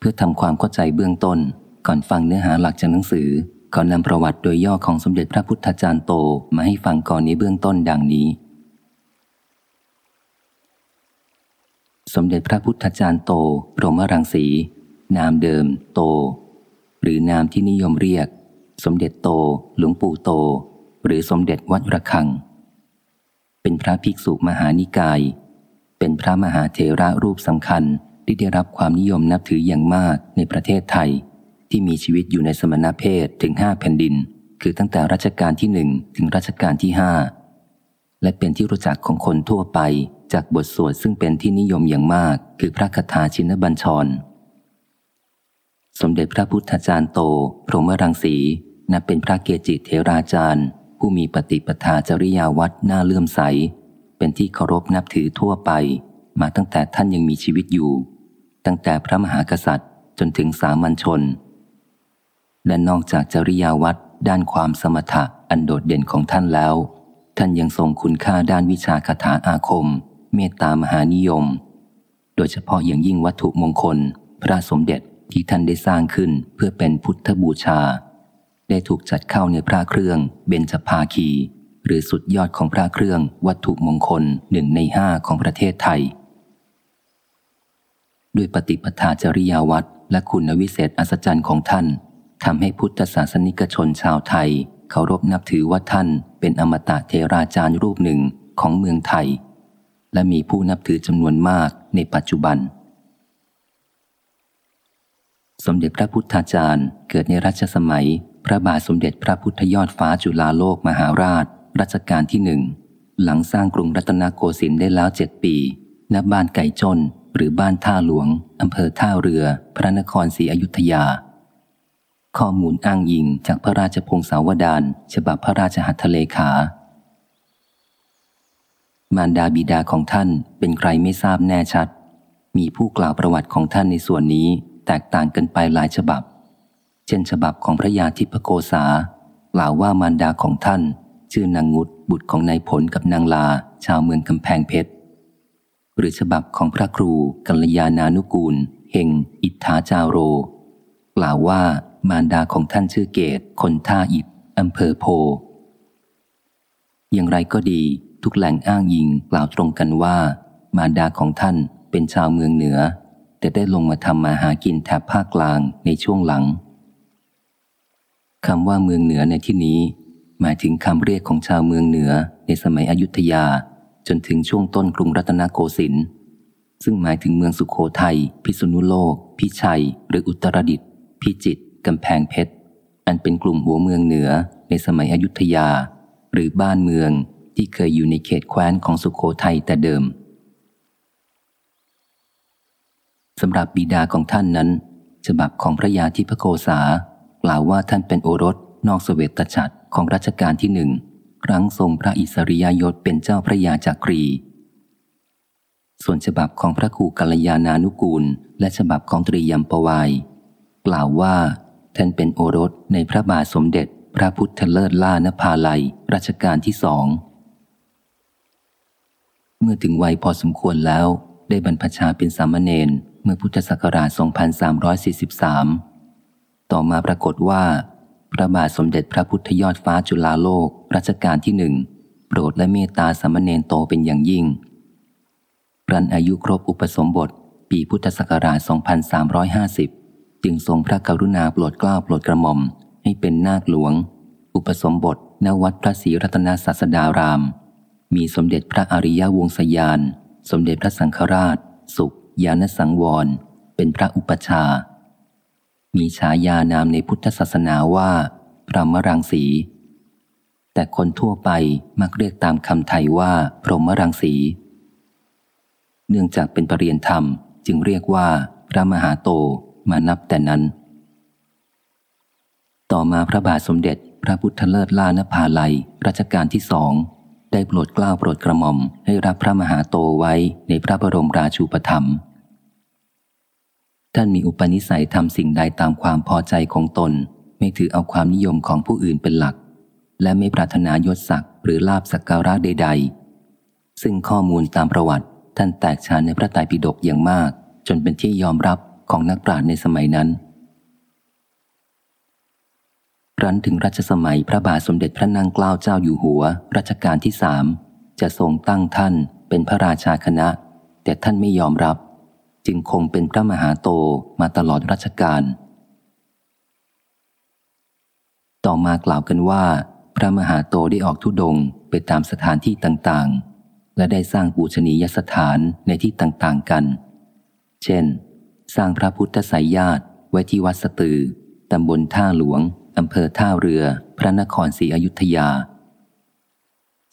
เพื่อทำความเข้าใจเบื้องต้น ก่อนฟังเนื้อหาหลักจากหนังสือขอนำประวัติโดยย่อของสมเด็จพระพุทธจารย์โตมาให้ฟังก่อนในเบื้องต้นดังนี้ สมเด็จพระพุทธจารย์โตพรหมรังสี นามเดิม โต หรือนามที่นิยมเรียก สมเด็จโต หลวงปู่โต หรือสมเด็จวัดระฆัง เป็นพระภิกษุมหานิกาย เป็นพระมหาเถระรูปสำคัญ ที่ได้รับความนิยมนับถืออย่างมากในประเทศไทย ที่มีชีวิตอยู่ในสมณเพศถึงห้าแผ่นดิน คือตั้งแต่รัชกาลที่หนึ่งถึงรัชกาลที่ห้าและเป็นที่รู้จักของคนทั่วไปจากบทสวดซึ่งเป็นที่นิยมอย่างมาก คือพระคาถาชินบัญชร สมเด็จพระพุทธจารย์โต พรหมรังสี นับเป็นพระเกจิเทราจารย์ ผู้มีปฏิปทาจริยาวัดน่าเลื่อมใส เป็นที่เคารพนับถือทั่วไป มาตั้งแต่ท่านยังมีชีวิตอยู่ ตั้งแต่พระมหากษัตริย์จนถึงสามัญชน และนอกจากจริยาวัดด้านความสมถะอันโดดเด่นของท่านแล้ว ท่านยังทรงคุณค่าด้านวิชาคาถาอาคม เมตตามหานิยม โดยเฉพาะอย่างยิ่งวัตถุมงคล พระสมเด็จที่ท่านได้สร้างขึ้นเพื่อเป็นพุทธบูชา ได้ถูกจัดเข้าในพระเครื่องเบญจภาคี หรือสุดยอดของพระเครื่องวัตถุมงคลหนึ่งในห้าของประเทศไทย ด้วยปฏิปทาจริยาวัดและคุณวิเศษอัศจรรย์ของท่านทำให้พุทธศาสนิกชนชาวไทยเคารพนับถือว่าท่านเป็นอมตะเทราจารย์รูปหนึ่งของเมืองไทย และมีผู้นับถือจำนวนมากในปัจจุบัน สมเด็จพระพุทธาจารย์เกิดในรัชสมัย พระบาทสมเด็จพระพุทธยอดฟ้าจุฬาโลกมหาราช รัชกาลที่หนึ่ง หลังสร้างกรุงรัตนโกสินทร์ได้แล้วเจ็ดปี ณ บ้านไก่จน หรือบ้านท่าหลวงอำเภอท่าเรือ พระนครศรีอยุธยา ข้อมูลอ้างยิงจากพระราชพงศาวดารฉบับพระราชหัตถเลขา มารดาบิดาของท่านเป็นใครไม่ทราบแน่ชัด มีผู้กล่าวประวัติของท่านในส่วนนี้แตกต่างกันไปหลายฉบับ เช่นฉบับของพระยาทิพโกษากล่าวว่ามารดาของท่าน ชื่อนางงุดบุตรของนายผลกับนางลา ชาวเมืองกำแพงเพชร หรือฉบับของพระครูกัลยาณานุกูลเฮงอิทธาจาโร กล่าวว่ามารดาของท่านชื่อเกต คนท่าอิบอำเภอโพ อย่างไรก็ดีทุกแหล่งอ้างยิงกล่าวตรงกันว่า มารดาของท่านเป็นชาวเมืองเหนือ แต่ได้ลงมาทำมาหากินแถบภาคกลางในช่วงหลังคำว่าเมืองเหนือในที่นี้ หมายถึงคำเรียกของชาวเมืองเหนือในสมัยอยุธยา จนถึงช่วงต้นกรุงรัตนโกสินทร์ซึ่งหมายถึงเมืองสุขโขทยัย พิษณุโลก พิชัย หรืออุตรดิตถ์พิจิตรกำแพงเพชร อันเป็นกลุ่มหัวเมืองเหนือในสมัยอยุธยา หรือบ้านเมืองที่เคยอยู่ในเขตแคว้นของสุขโขทัยแต่เดิมสำหรับบิดาของท่านนั้น ฉบับของพระยาทิพโกษากล่าวว่าท่านเป็นโอรสนอกสเสวตฉัตรของรัชกาลที่หนึ่ง ครั้งทรงพระอิสริยยศเป็นเจ้าพระยาจากกรี ส่วนฉบับของพระครูกัลยาณานุกูล และฉบับของตรียมปวาย กล่าวว่า ท่านเป็นโอรสในพระบาทสมเด็จ พระพุทธเลิศล่านภาลัยรัชกาลที่สอง เมื่อถึงวัยพอสมควรแล้ว ได้บรรพชาเป็นสามเณรเมื่อพุทธศักราช 2343 ต่อมาปรากฏว่า พระบาทสมเด็จพระพุทธยอดฟ้าจุฬาโลกรัชกาลที่หนึ่งโปรดและเมตตาสามเณรโตเป็นอย่างยิ่งรันอายุครบอุปสมบท ปีพุทธศักราช 2350 จึงทรงพระกรุณาโปรดเกล้าโปรดกระหม่อม ให้เป็นนาคหลวง อุปสมบทณวัดพระศรีรัตนศาสดาราม มีสมเด็จพระอริยวงศยาน สมเด็จพระสังฆราช สุข ยานสังวร เป็นพระอุปชา มีฉายานามในพุทธศาสนาว่าพระมรังสี แต่คนทั่วไปมักเรียกตามคำไทยว่าพรหมรังสี เนื่องจากเป็นปรริยนธรรมจึงเรียกว่าพระมหาโตมานับแต่นั้น ต่อมาพระบาทสมเด็จพระพุทธเลิศล่านภาลัยรัชกาลที่สอง ได้โปรดกล้าวโปรดกระหม่อมให้รับพระมหาโตไว้ในพระบรมราชูปถัมภ์ ท่านมีอุปนิสัยทำสิ่งใดตามความพอใจของตน ไม่ถือเอาความนิยมของผู้อื่นเป็นหลัก และไม่ปรารถนายศศักดิ์หรือลาบสักการะใด ๆ ซึ่งข้อมูลตามประวัติท่านแตกฉานในพระไตรปิฎกอย่างมาก จนเป็นที่ยอมรับของนักปราชญ์ในสมัยนั้นรันถึงรัชสมัยพระบาทสมเด็จพระนางเกล้าเจ้าอยู่หัว รัชกาลที่สามจะทรงตั้งท่านเป็นพระราชาคณะ แต่ท่านไม่ยอมรับ จึงคงเป็นพระมหาโตมาตลอดรัชกาลต่อมากล่าวกันว่า พระมหาโตได้ออกทุดงไปตามสถานที่ต่างๆ และได้สร้างปูชนียสถานในที่ต่างๆกัน เช่น สร้างพระพุทธไสยญาติไว้ที่วัดสตือตำบลท่าหลวงอำเภอท่าเรือ พระนครศรีอยุธยา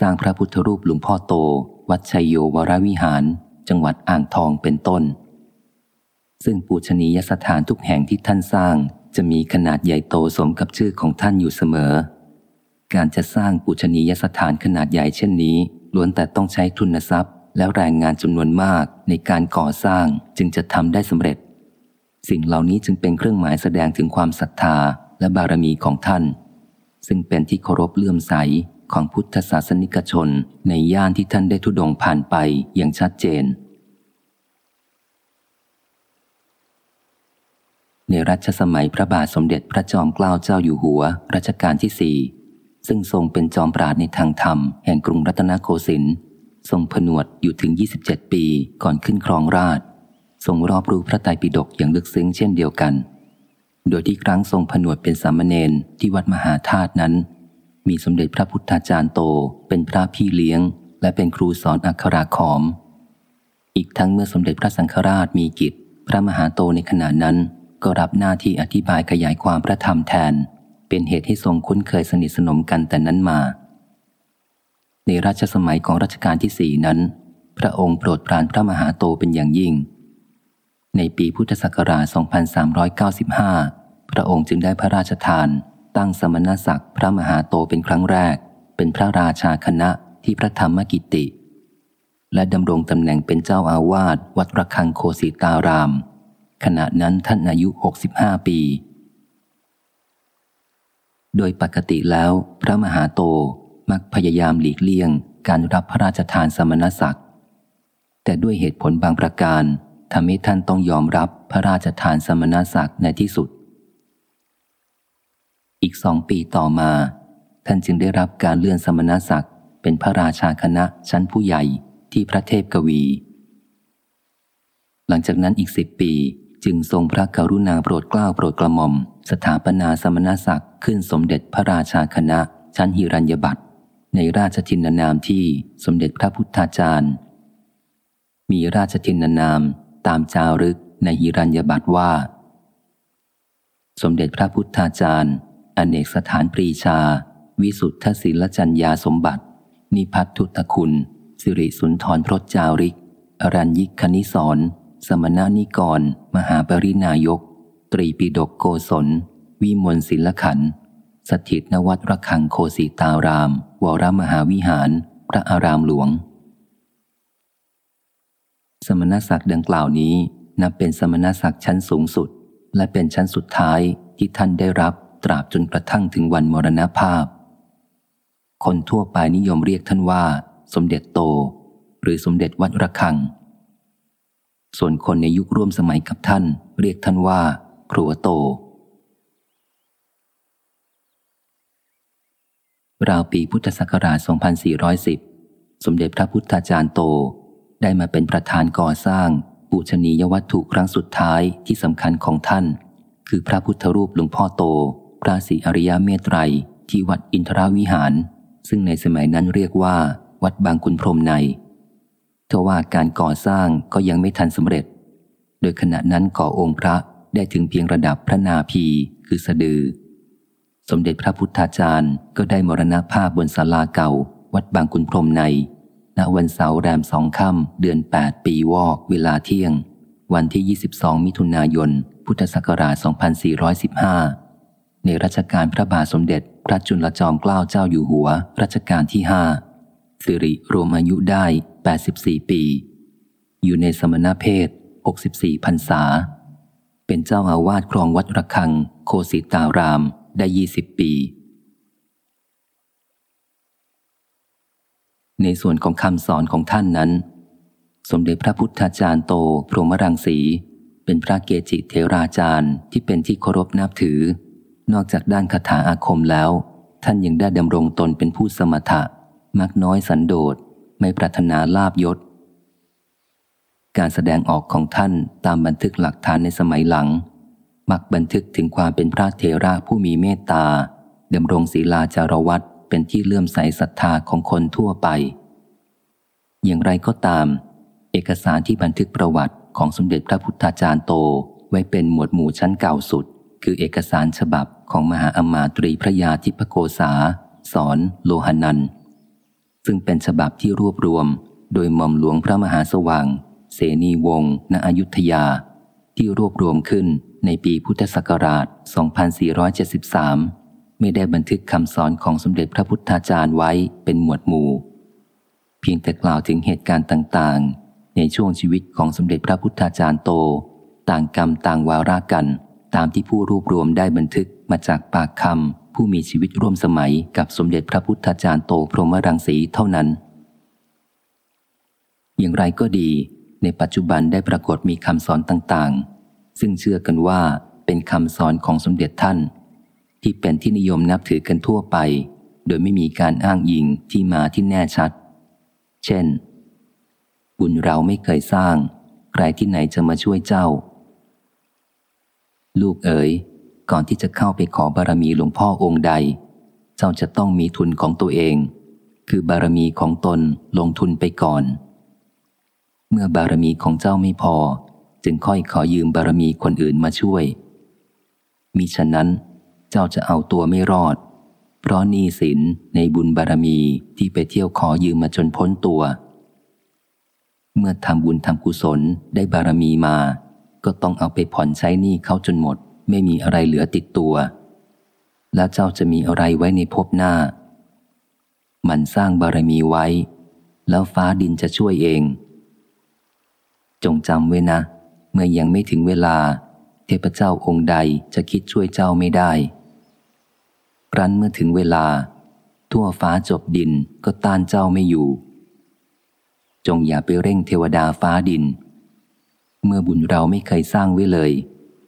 สร้างพระพุทธรูปหลวงพ่อโต วัดชัยโยวรวิหาร จังหวัดอ่างทองเป็นต้น ซึ่งปูชนียสถานทุกแห่งที่ท่านสร้างจะมีขนาดใหญ่โตสมกับชื่อของท่านอยู่เสมอ การจะสร้างปูชนียสถานขนาดใหญ่เช่นนี้ล้วนแต่ต้องใช้ทุนทรัพย์ และแรงงานจำนวนมากในการก่อสร้างจึงจะทำได้สำเร็จ สิ่งเหล่านี้จึงเป็นเครื่องหมายแสดงถึงความศรัทธาและบารมีของท่าน ซึ่งเป็นที่เคารพเลื่อมใสของพุทธศาสนิกชนในย่านที่ท่านได้ทุดงผ่านไปอย่างชัดเจน ในรัชสมัยพระบาทสมเด็จพระจอมเกล้าเจ้าอยู่หัวรัชกาลที่สี่ซึ่งทรงเป็นจอมปราดในทางธรรมแห่งกรุงรัตนโกสินทร์ทรงผนวดอยู่ถึง 27 ปีก่อนขึ้นครองราชทรงรอบรู้พระไตรปิฎกอย่างลึกซึ้งเช่นเดียวกัน โดยที่ครั้งทรงผนวดเป็นสามเณรที่วัดมหาธาตุนั้น มีสมเด็จพระพุทธาจารย์โตเป็นพระพี่เลี้ยง และเป็นครูสอนอักขราขอม อีกทั้งเมื่อสมเด็จพระสังฆราชมีกิจ พระมหาโตในขณะนั้น ก็รับหน้าที่อธิบายขยายความพระธรรมแทน เป็นเหตุให้ทรงคุ้นเคยสนิทสนมกันแต่นั้นมา ในราชสมัยของรัชกาลที่สี่นั้น พระองค์โปรดปรานพระมหาโตเป็นอย่างยิ่ง ในปีพุทธศักราช 2395 พระองค์จึงได้พระราชทาน ตั้งสมณศักดิ์พระมหาโตเป็นครั้งแรก เป็นพระราชาคณะที่พระธรรมกิติและดำรงตำแหน่งเป็นเจ้าอาวาสวัดระฆังโคสิตาราม ขณะนั้นท่านอายุ 65 ปี โดยปกติแล้วพระมหาโตมักพยายามหลีกเลี่ยงการรับพระราชทานสมณศักดิ์ แต่ด้วยเหตุผลบางประการทำให้ท่านต้องยอมรับพระราชทานสมณศักดิ์ในที่สุด อีกสองปีต่อมา ท่านจึงได้รับการเลื่อนสมณศักดิ์เป็นพระราชาคณะชั้นผู้ใหญ่ที่พระเทพกวี หลังจากนั้นอีกสิบปี จึงทรงพระกรุณาโปรดเกล้าโปรดกระหม่อม สถาปนาสมณศักดิ์ขึ้นสมเด็จพระราชาคณะ ชั้นหิรัญญบัตรในราชทินนามที่สมเด็จพระพุทธาจารย์ มีราชทินนามตามจารึกในหิรัญญบัตรว่า สมเด็จพระพุทธาจารย์อเนกสถานปรีชา วิสุทธศิลจัญญาสมบัติ นิพัทธุตคุณ สิริสุนทรพรจาริก อรัญยิกคณิสร สมณานิกร มหาปรินายก ตรีปิดกโกศล วิมลศิลขันสถิตนวัตระคังโคสีตาราม วรมหาวิหาร พระอารามหลวง สมณศักดิ์ดังกล่าวนี้นับเป็นสมณศักดิ์ชั้นสูงสุด และเป็นชั้นสุดท้ายที่ท่านได้รับตราบจนกระทั่งถึงวันมรณภาพ คนทั่วไปนิยมเรียกท่านว่า สมเด็จโต หรือสมเด็จวัดระฆัง ส่วนคนในยุคร่วมสมัยกับท่าน เรียกท่านว่า ครัวโต ราวปีพุทธศักราช 2410 สมเด็จพระพุทธาจารย์โต ได้มาเป็นประธานก่อสร้างปูชนียวัตถุครั้งสุดท้ายที่สำคัญของท่าน คือพระพุทธรูปหลวงพ่อโต พระศรีอริยเมตไตรที่วัดอินทราวิหาร ซึ่งในสมัยนั้นเรียกว่า วัดบางคุณพรมใน ทว่าการก่อสร้างก็ยังไม่ทันสำเร็จ โดยขณะนั้นก่อองค์พระได้ถึงเพียงระดับพระนาภีคือสะดือ สมเด็จพระพุทธาจารย์ก็ได้มรณภาพบนศาลาเก่า วัดบางคุณพรมใน ณวันเสาร์แรมสองค่ำเดือน 8 ปีวอกเวลาเที่ยง วันที่ 22 มิถุนายน พุทธศักราช 2415 ในรัชกาลพระบาทสมเด็จ พระจุลจอมเกล้าเจ้าอยู่หัว รัชกาลที่ห้า สิริรวมอายุได้ 84 ปี อยู่ในสมณเพศ 64พรรษา เป็นเจ้าอาวาสครองวัดระฆัง โคสิตารามได้ 20 ปี ในส่วนของคำสอนของท่านนั้น สมเด็จพระพุทธาจารย์โต พรหมรังสี เป็นพระเกจิเทราจารย์ที่เป็นที่เคารพนับถือ นอกจากด้านคาถาอาคมแล้ว ท่านยังได้ดำรงตนเป็นผู้สมถะ มักน้อยสันโดษไม่ปรารถนาลาบยศ การแสดงออกของท่านตามบันทึกหลักฐานในสมัยหลัง มักบันทึกถึงความเป็นพระเทระผู้มีเมตตาดำรงศีลาจารวัตเป็นที่เลื่อมใสศรัทธาของคนทั่วไป อย่างไรก็ตาม เอกสารที่บันทึกประวัติของสมเด็จพระพุทธาจารย์โตไว้เป็นหมวดหมู่ชั้นเก่าสุด คือเอกสารฉบับของมหาอมาตรีพระยาทิพโกษา สอน โลหนัน ซึ่งเป็นฉบับที่รวบรวม โดยหม่อมหลวงพระมหาสว่าง เสนีวงศ์ณอยุธยา ที่รวบรวมขึ้นในปีพุทธศักราช 2473 ไม่ได้บันทึกคำสอนของสมเด็จพระพุทธาจารย์ไว้เป็นหมวดหมู่ เพียงแต่กล่าวถึงเหตุการณ์ต่างๆ ในช่วงชีวิตของสมเด็จพระพุทธาจารย์โต ต่างกรรมต่างวาระกัน ตามที่ผู้รวบรวมได้บันทึกมาจากปากคำ ผู้มีชีวิตร่วมสมัยกับสมเด็จพระพุทธาจารย์โตพรหมรังสีเท่านั้น อย่างไรก็ดี ในปัจจุบันได้ปรากฏมีคำสอนต่างๆ ซึ่งเชื่อกันว่าเป็นคำสอนของสมเด็จท่าน ที่เป็นที่นิยมนับถือกันทั่วไป โดยไม่มีการอ้างอิงที่มาที่แน่ชัด เช่น บุญเราไม่เคยสร้าง ใครที่ไหนจะมาช่วยเจ้า ลูกเอ๋ย ก่อนที่จะเข้าไปขอบารมีหลวงพ่อองค์ใด เจ้าจะต้องมีทุนของตัวเอง คือบารมีของตนลงทุนไปก่อน เมื่อบารมีของเจ้าไม่พอ จึงค่อยขอยืมบารมีคนอื่นมาช่วย มิฉะนั้น เจ้าจะเอาตัวไม่รอด เพราะหนี้สินในบุญบารมีที่ไปเที่ยวขอยืมมาจนพ้นตัว เมื่อทำบุญทำกุศลได้บารมีมา ก็ต้องเอาไปผ่อนใช้หนี้เขาจนหมด ไม่มีอะไรเหลือติดตัว แล้วเจ้าจะมีอะไรไว้ในภพหน้า มันสร้างบารมีไว้ แล้วฟ้าดินจะช่วยเอง จงจำไว้นะ เมื่อยังไม่ถึงเวลา เทพเจ้าองค์ใดจะคิดช่วยเจ้าไม่ได้ครั้นเมื่อถึงเวลา ทั่วฟ้าจบดินก็ต้านเจ้าไม่อยู่ จงอย่าไปเร่งเทวดาฟ้าดิน เมื่อบุญเราไม่เคยสร้างไว้เลย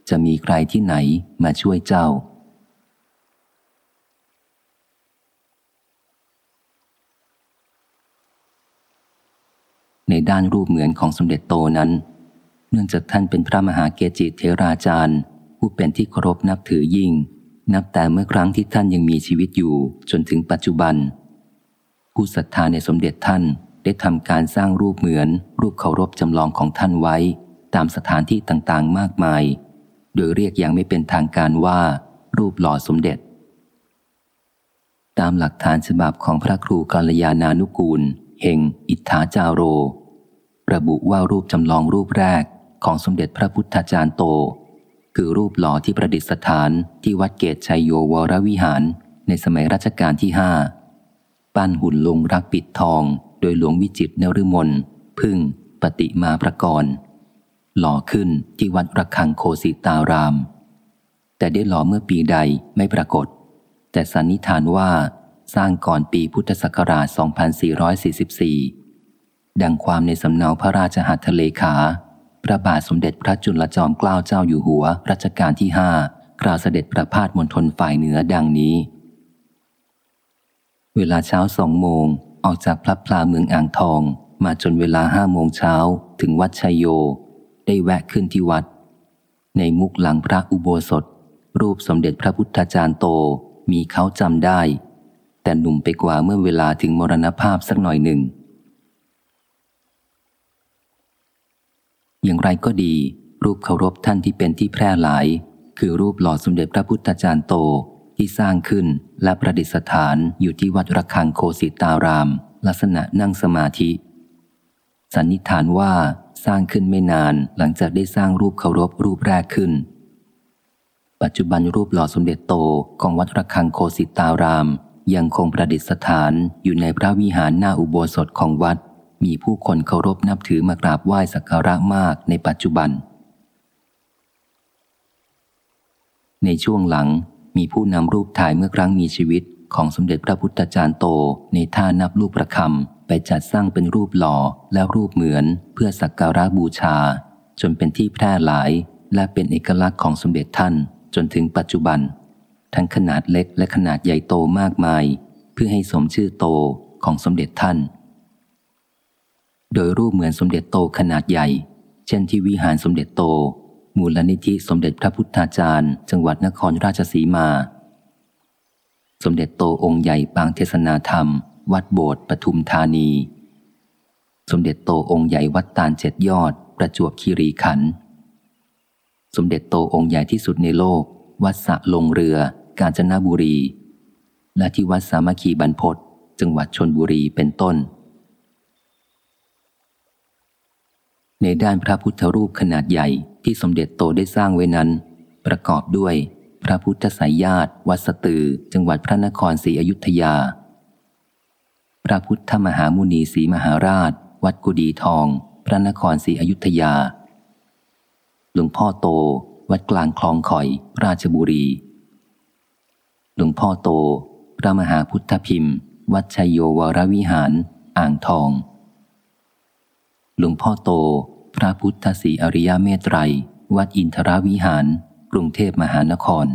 จะมีใครที่ไหนมาช่วยเจ้า ในด้านรูปเหมือนของสมเด็จโตนั้น เนื่องจากท่านเป็นพระมหาเกจิเทราจารย์ ผู้เป็นที่เคารพนับถือยิ่ง นับแต่เมื่อครั้งที่ท่านยังมีชีวิตอยู่จนถึงปัจจุบัน ผู้ศรัทธาในสมเด็จท่านได้ทำการสร้างรูปเหมือน รูปเคารพจำลองของท่านไว้ ตามสถานที่ต่างๆ มากมาย โดยเรียกอย่างไม่เป็นทางการว่า รูปหล่อสมเด็จ ตามหลักฐานฉบับของพระครูกัลยาณานุกูลเฮงอิทธาจาโร ระบุว่ารูปจำลองรูปแรกของสมเด็จพระพุทธาจารย์โต คือรูปหล่อที่ประดิษฐานที่วัดเกตชัยโยวรวิหาร ในสมัยรัชกาลที่ห้าปั้นหุ่นลงรักปิดทอง โดยหลวงวิจิตรนฤมลพึ่งปฏิมาประกรณ์ หล่อขึ้นที่วัดระฆังโคสิตาราม แต่ได้หล่อเมื่อปีใดไม่ปรากฏ แต่สันนิษฐานว่าสร้างก่อนปีพุทธศักราช 2444 ดังความในสำเนาพระราชหัตถเลขา พระบาทสมเด็จพระจุลจอมเกล้าเจ้าอยู่หัวรัชกาลที่ห้ากล่าวเสด็จประพาสมณฑลฝ่ายเหนือดังนี้ เวลาเช้าสองโมงออกจากพระพลาเมืองอ่างทอง มาจนเวลาห้าโมงเช้าถึงวัดชัยโย ได้แวะขึ้นที่วัด ในมุกหลังพระอุโบสถ รูปสมเด็จพระพุทธจารย์โตมีเขาจำได้ แต่หนุ่มไปกว่าเมื่อเวลาถึงมรณภาพสักหน่อยหนึ่ง อย่างไรก็ดี รูปเคารพท่านที่เป็นที่แพร่หลาย คือรูปหล่อสมเด็จพระพุทธจารย์โตที่สร้างขึ้นและประดิษฐานอยู่ที่วัดระฆังโคสิตาราม ลักษณะนั่งสมาธิ สันนิษฐานว่าสร้างขึ้นไม่นานหลังจากได้สร้างรูปเคารพรูปแรกขึ้น ปัจจุบันรูปหล่อสมเด็จโตของวัดระฆังโคสิตาราม ยังคงประดิษฐานอยู่ในพระวิหารหน้าอุโบสถของวัด มีผู้คนเคารพนับถือมากราบไหว้สักการะมากในปัจจุบัน ในช่วงหลังมีผู้นำรูปถ่ายเมื่อครั้งมีชีวิต ของสมเด็จพระพุทธจารย์โตในท่านับลูกประคำไปจัดสร้างเป็นรูปหล่อและรูปเหมือนเพื่อสักการะบูชา จนเป็นที่แพร่หลาย และเป็นเอกลักษณ์ของสมเด็จท่านจนถึงปัจจุบัน ทั้งขนาดเล็กและขนาดใหญ่โตมากมาย เพื่อให้สมชื่อโตของสมเด็จท่าน โดยรูปเหมือนสมเด็จโตขนาดใหญ่ เช่นที่วิหารสมเด็จโต มูลนิธิสมเด็จพระพุทธาจารย์ จังหวัดนครราชสีมา สมเด็จโตองค์ใหญ่ปางเทศนาธรรม วัดโบสถ์ปทุมธานี สมเด็จโตองค์ใหญ่วัดตาลเจ็ดยอด ประจวบคีรีขันธ์สมเด็จโตองค์ใหญ่ที่สุดในโลก วัดสะลงเรือ กาญจนบุรี และที่วัดสามัคคีบรรพตจังหวัดชนบุรีเป็นต้น ในด้านพระพุทธรูปขนาดใหญ่ที่สมเด็จโตได้สร้างไว้นั้น ประกอบด้วย พระพุทธสายญาติ วัดสตือ จังหวัดพระนครศรีอยุธยา พระพุทธมหามุนีศรีมหาราช วัดกุดีทอง พระนครศรีอยุธยา หลวงพ่อโต วัดกลางคลองข่อย ราชบุรี หลวงพ่อโต พระมหาพุทธพิมพ์ วัดชัยโยวรวิหาร อ่างทอง หลวงพ่อโต พระพุทธศรีอริยเมตไตร วัดอินทรวิหาร กรุงเทพมหานคร